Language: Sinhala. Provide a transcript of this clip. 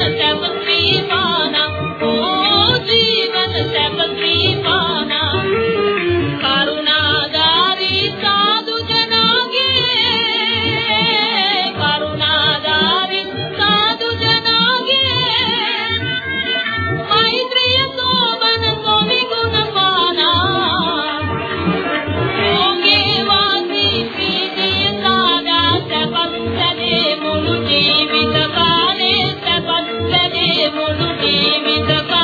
and ජීවිත